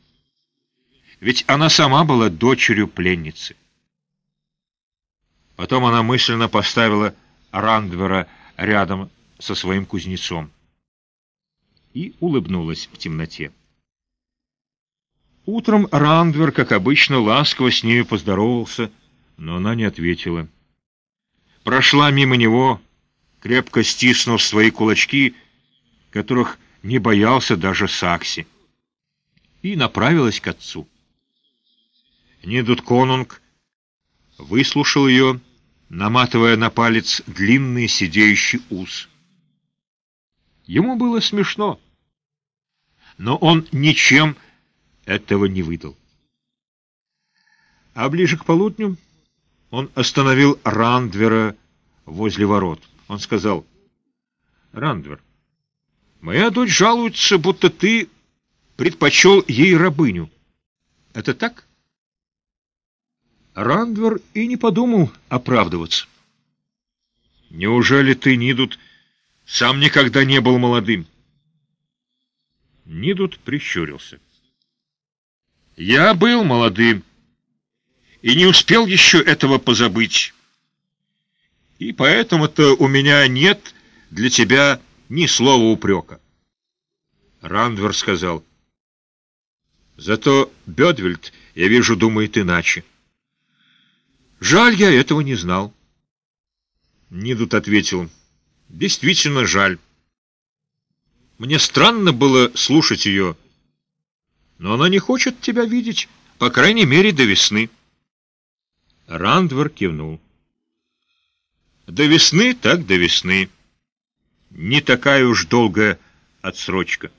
Ведь она сама была дочерью пленницы. Потом она мысленно поставила Рандвера рядом со своим кузнецом и улыбнулась в темноте. Утром Рандвер, как обычно, ласково с нею поздоровался, но она не ответила. Прошла мимо него, крепко стиснув свои кулачки, которых не боялся даже Сакси, и направилась к отцу. Недут Конунг выслушал ее, наматывая на палец длинный сидеющий ус. Ему было смешно, но он ничем этого не выдал. А ближе к полудню он остановил Рандвера возле ворот. Он сказал, «Рандвер, моя дочь жалуется, будто ты предпочел ей рабыню. Это так?» Рандвер и не подумал оправдываться. «Неужели ты, Нидут, Сам никогда не был молодым. Нидут прищурился. Я был молодым и не успел еще этого позабыть. И поэтому-то у меня нет для тебя ни слова упрека. Рандвер сказал. Зато Бедвельд, я вижу, думает иначе. Жаль, я этого не знал. Нидут ответил. Действительно жаль. Мне странно было слушать ее, но она не хочет тебя видеть, по крайней мере, до весны. Рандвер кивнул. До весны так до весны. Не такая уж долгая отсрочка.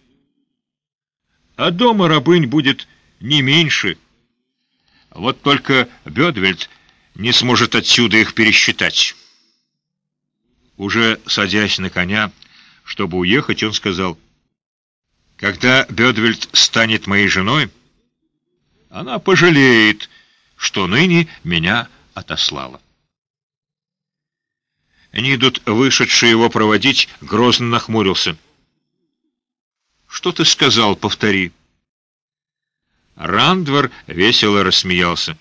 А дома рабынь будет не меньше. Вот только Бедвельд не сможет отсюда их пересчитать. Уже садясь на коня, чтобы уехать, он сказал, «Когда Бедвельд станет моей женой, она пожалеет, что ныне меня отослала». Нидут, вышедший его проводить, грозно нахмурился. «Что ты сказал? Повтори». Рандвар весело рассмеялся.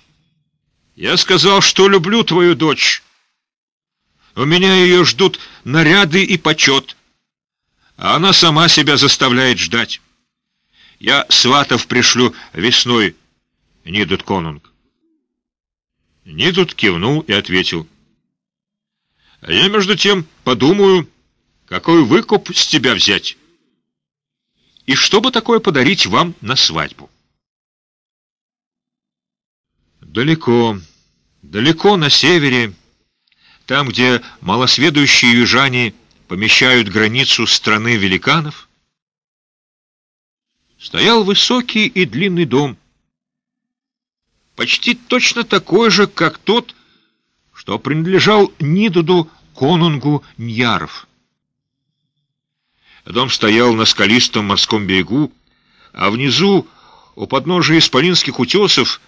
«Я сказал, что люблю твою дочь. У меня ее ждут наряды и почет, а она сама себя заставляет ждать. Я сватов пришлю весной, Нидут Конунг». Нидут кивнул и ответил — а я, между тем, подумаю, какой выкуп с тебя взять. И что бы такое подарить вам на свадьбу? Далеко, далеко на севере, там, где малосведущие южане помещают границу страны великанов, стоял высокий и длинный дом, почти точно такой же, как тот, что принадлежал Нидуду конунгу Ньяров. Дом стоял на скалистом морском берегу, а внизу, у подножия исполинских утесов,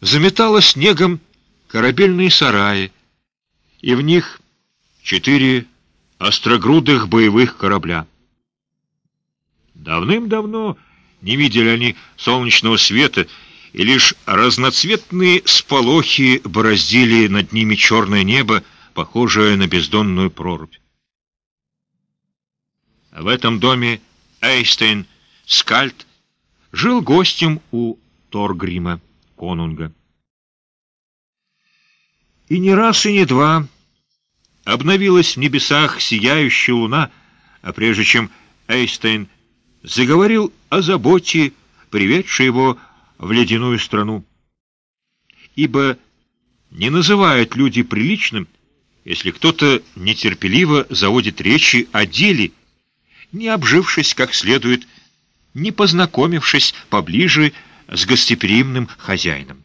заметало снегом корабельные сараи, и в них четыре острогрудых боевых корабля. Давным-давно не видели они солнечного света, и лишь разноцветные сполохи бороздили над ними черное небо, похожее на бездонную прорубь. В этом доме Эйстейн Скальд жил гостем у Торгрима, конунга. И не раз, и не два обновилась в небесах сияющая луна, а прежде чем Эйстейн заговорил о заботе, приведшей его в ледяную страну. Ибо не называют люди приличным, если кто-то нетерпеливо заводит речи о деле, не обжившись как следует, не познакомившись поближе с гостеприимным хозяином.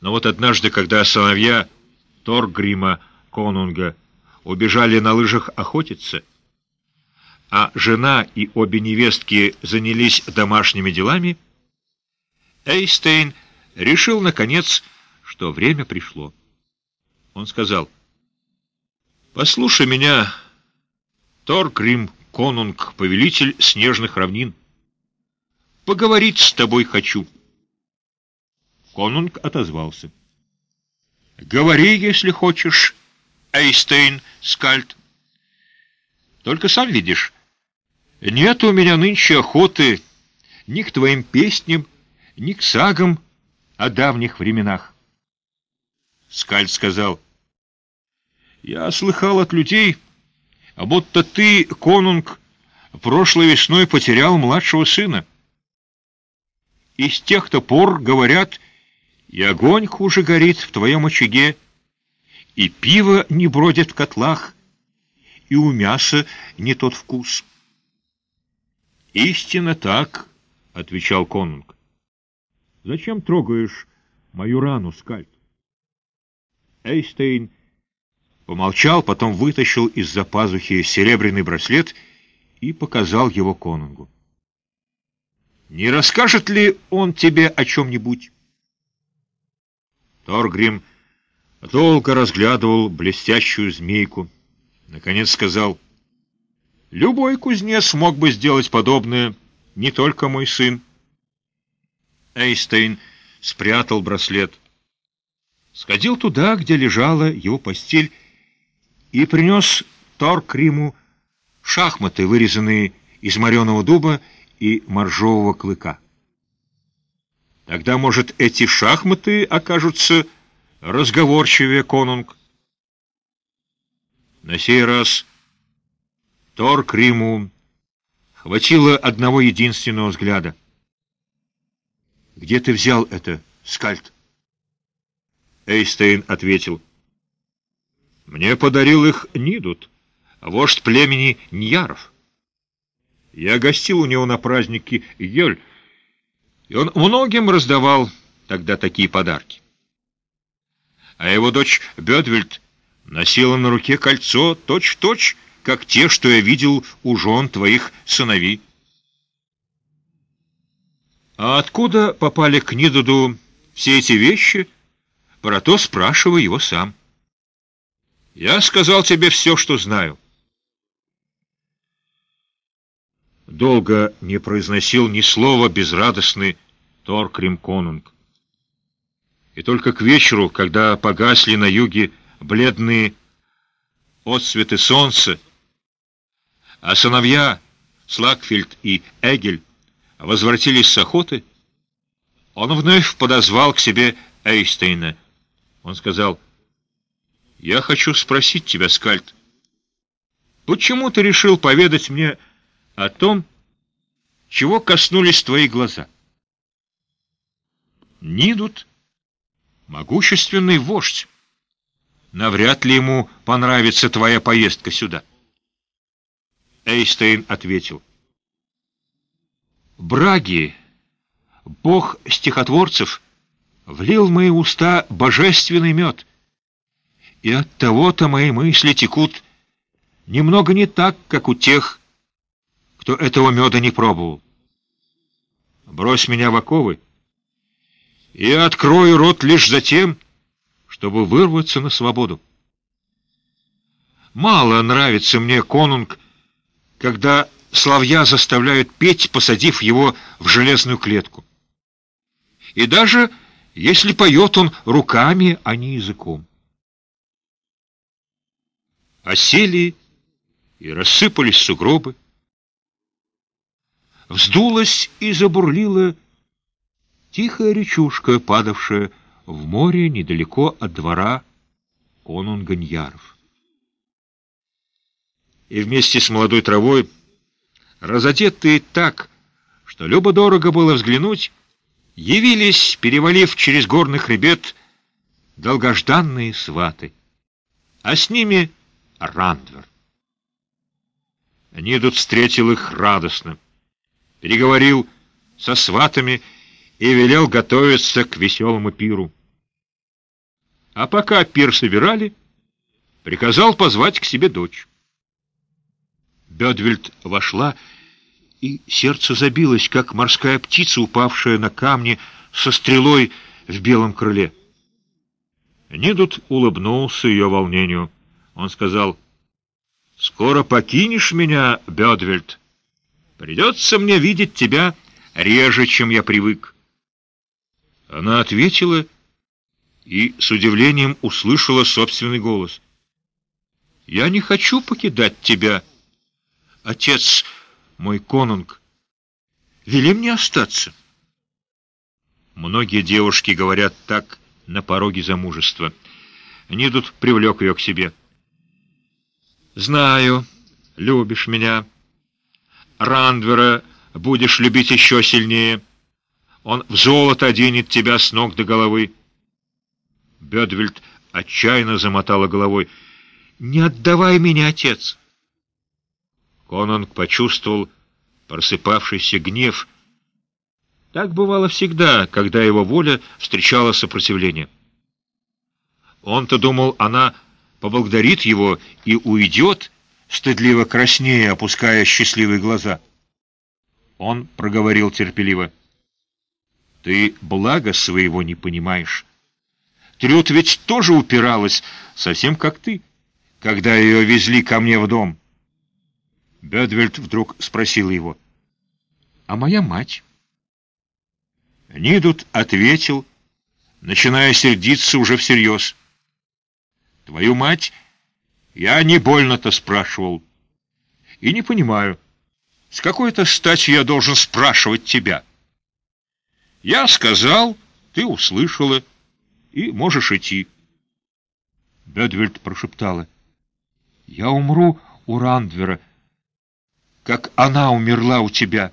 Но вот однажды, когда сыновья Торгрима Конунга убежали на лыжах охотиться, а жена и обе невестки занялись домашними делами, Эйстейн решил, наконец, что время пришло. Он сказал, «Послушай меня, Торгрим Конунг, повелитель снежных равнин. Поговорить с тобой хочу». Конунг отозвался. «Говори, если хочешь, Эйстейн Скальд. Только сам видишь, нет у меня нынче охоты ни к твоим песням, ни к сагам о давних временах. Скальд сказал, «Я слыхал от людей, а будто ты, конунг, прошлой весной потерял младшего сына. И с тех-то пор, говорят, и огонь хуже горит в твоем очаге, и пиво не бродит в котлах, и у мяса не тот вкус». «Истинно так», — отвечал конунг. «Зачем трогаешь мою рану, скальд?» Эйстейн помолчал, потом вытащил из-за пазухи серебряный браслет и показал его конунгу. «Не расскажет ли он тебе о чем-нибудь?» Торгрим долго разглядывал блестящую змейку, Наконец сказал, «Любой кузнец мог бы сделать подобное, не только мой сын». Эйстейн спрятал браслет. Сходил туда, где лежала его постель, и принес Торкриму шахматы, вырезанные из мореного дуба и моржового клыка. Тогда, может, эти шахматы окажутся разговорчивее конунг. На сей раз Торкриму хватило одного единственного взгляда. «Где ты взял это, скальд?» Эйстейн ответил. «Мне подарил их Нидут, вождь племени Ньяров. Я гостил у него на празднике Йоль, и он многим раздавал тогда такие подарки. А его дочь Бедвельд носила на руке кольцо точь-в-точь, -точь, как те, что я видел у жен твоих сыновей. А откуда попали к Нидуду все эти вещи, про то спрашивай его сам. Я сказал тебе все, что знаю. Долго не произносил ни слова безрадостный Торкрим Конунг. И только к вечеру, когда погасли на юге бледные отсветы солнца, а сыновья Слакфильд и Эгель возвратились с охоты, он вновь подозвал к себе Эйстейна. Он сказал, «Я хочу спросить тебя, Скальд, почему ты решил поведать мне о том, чего коснулись твои глаза?» Нидут — могущественный вождь. Навряд ли ему понравится твоя поездка сюда. Эйстейн ответил — Браги, бог стихотворцев, влил в мои уста божественный мед, и от того-то мои мысли текут немного не так, как у тех, кто этого меда не пробовал. Брось меня в оковы, и я открою рот лишь за тем, чтобы вырваться на свободу. Мало нравится мне конунг, когда Славья заставляют петь, посадив его в железную клетку. И даже если поет он руками, а не языком. Осели и рассыпались сугробы. Вздулась и забурлила тихая речушка, падавшая в море недалеко от двора конунганьяров. И вместе с молодой травой разодетые так, что любо-дорого было взглянуть, явились, перевалив через горный хребет, долгожданные сваты, а с ними Рандвер. Нидут встретил их радостно, переговорил со сватами и велел готовиться к веселому пиру. А пока пир собирали, приказал позвать к себе дочь. Бедвельд вошла, и сердце забилось, как морская птица, упавшая на камни со стрелой в белом крыле. Нидут улыбнулся ее волнению. Он сказал, «Скоро покинешь меня, Бедвельд. Придется мне видеть тебя реже, чем я привык». Она ответила и с удивлением услышала собственный голос. «Я не хочу покидать тебя» отец мой конунг, вели мне остаться. Многие девушки говорят так на пороге замужества. Нидут привлек ее к себе. «Знаю, любишь меня. Рандвера будешь любить еще сильнее. Он в золото оденет тебя с ног до головы». Бедвельд отчаянно замотала головой. «Не отдавай меня, отец!» Конанг почувствовал просыпавшийся гнев. Так бывало всегда, когда его воля встречала сопротивление. Он-то думал, она поблагодарит его и уйдет, стыдливо краснея, опуская счастливые глаза. Он проговорил терпеливо. «Ты блага своего не понимаешь. Трюд ведь тоже упиралась, совсем как ты. когда ее везли ко мне в дом?» Бедвельд вдруг спросил его. «А моя мать?» Нидут ответил, начиная сердиться уже всерьез. «Твою мать я не больно-то спрашивал. И не понимаю, с какой-то стати я должен спрашивать тебя?» «Я сказал, ты услышала, и можешь идти». Бедвельд прошептала. «Я умру у Рандвера, как она умерла у тебя».